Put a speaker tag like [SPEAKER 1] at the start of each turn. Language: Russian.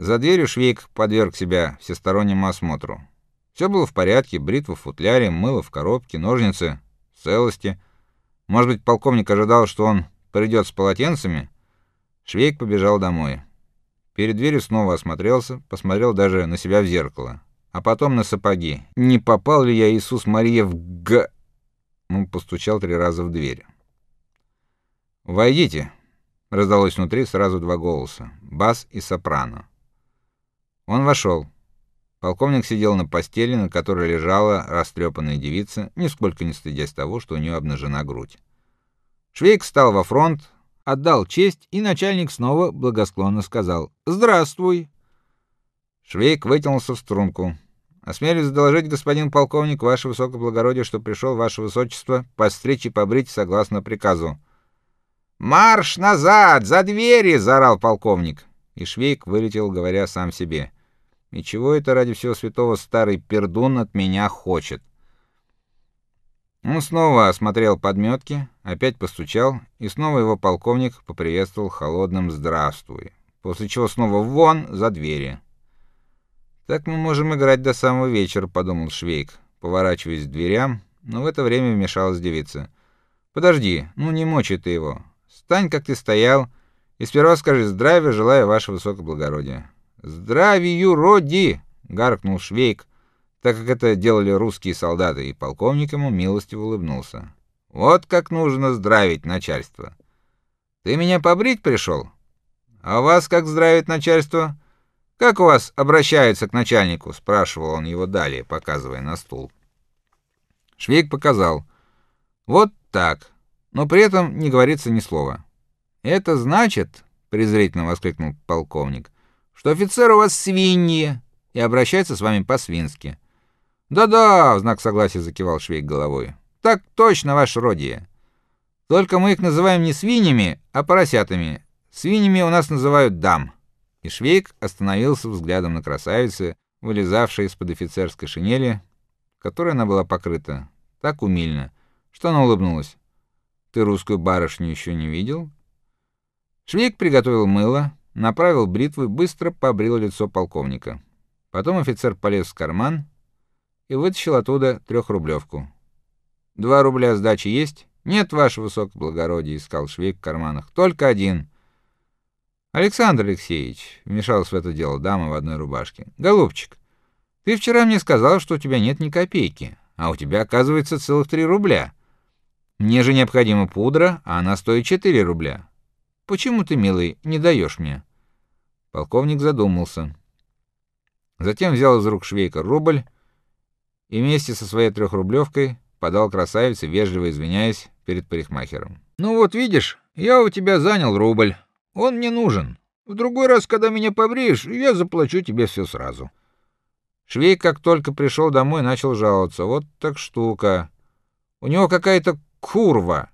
[SPEAKER 1] За дверью Швейк подверг себя всестороннему осмотру. Все было в порядке: бритва в футляре, мыло в коробке, ножницы в целости. Может быть, полковник ожидал, что он придет с полотенцами? Швейк побежал домой. Перед дверью снова осмотрелся, посмотрел даже на себя в зеркало, а потом на сапоги. Не попал ли я Иисус Мария в г Он постучал три раза в дверь. "Войдите", раздалось внутри сразу два голоса: бас и сопрано. Он вошел. Полковник сидел на постели, на которой лежала растрепанная девица, нисколько не стыдясь того, что у нее обнажена грудь. Швейк встал во фронт, отдал честь, и начальник снова благосклонно сказал: "Здравствуй". Швейк вытянулся в струнку. Осмелюсь доложить, господин полковник, ваше высокоблагородие, что пришел ваше высочество постричь и побрить согласно приказу. Марш назад, за двери, заорал полковник. И Швейк вылетел, говоря сам себе: "И чего это ради всего святого старый пердун от меня хочет?" Он снова осмотрел подметки, опять постучал, и снова его полковник поприветствовал холодным здравствуй. После чего снова вон за двери. Так мы можем играть до самого вечера, подумал Швейк, поворачиваясь к дверям, но в это время вмешалась девица. Подожди, ну не мочи ты его. Стань, как ты стоял, и сперва скажи здравия, желаю ваше высокоблагородие. Здравию, роди, гаркнул Швейк, так как это делали русские солдаты, и полковник ему милостиво улыбнулся. Вот как нужно здравить начальство. Ты меня побрить пришел? А вас как здравит начальство? Как у вас обращаются к начальнику, спрашивал он его далее, показывая на стул. Швейк показал. Вот так. Но при этом не говорится ни слова. Это значит, презрительно воскликнул полковник, что офицер у вас свиньи и обращается с вами по-свински. Да-да, в знак согласия закивал Швейк головой. Так точно, ваше родие. Только мы их называем не свиньями, а поросятами. Свиньями у нас называют дам. И Швейк остановился взглядом на красавице, вылезавшей из-под офицерской шинели, которой она была покрыта так умильно, что она улыбнулась. Ты русскую барышню еще не видел? Швейк приготовил мыло, направил бритву и быстро побрил лицо полковника. Потом офицер полез в карман и вытащил оттуда трехрублевку. Два рубля сдачи есть? Нет, ваше высокоблагородие, искал Швейк в карманах. Только один. Александр Алексеевич, вмешалась в это дело дама в одной рубашке. Голубчик, ты вчера мне сказал, что у тебя нет ни копейки, а у тебя, оказывается, целых три рубля. Мне же необходима пудра, а она стоит четыре рубля. Почему ты, милый, не даешь мне? Полковник задумался. Затем взял из рук Швейка рубль и вместе со своей трехрублевкой подал красавице, вежливо извиняясь перед парикмахером. Ну вот видишь, я у тебя занял рубль. Он мне нужен. В другой раз, когда меня побреешь, я заплачу тебе все сразу. Швей, как только пришел домой, начал жаловаться. Вот так штука. У него какая-то курва.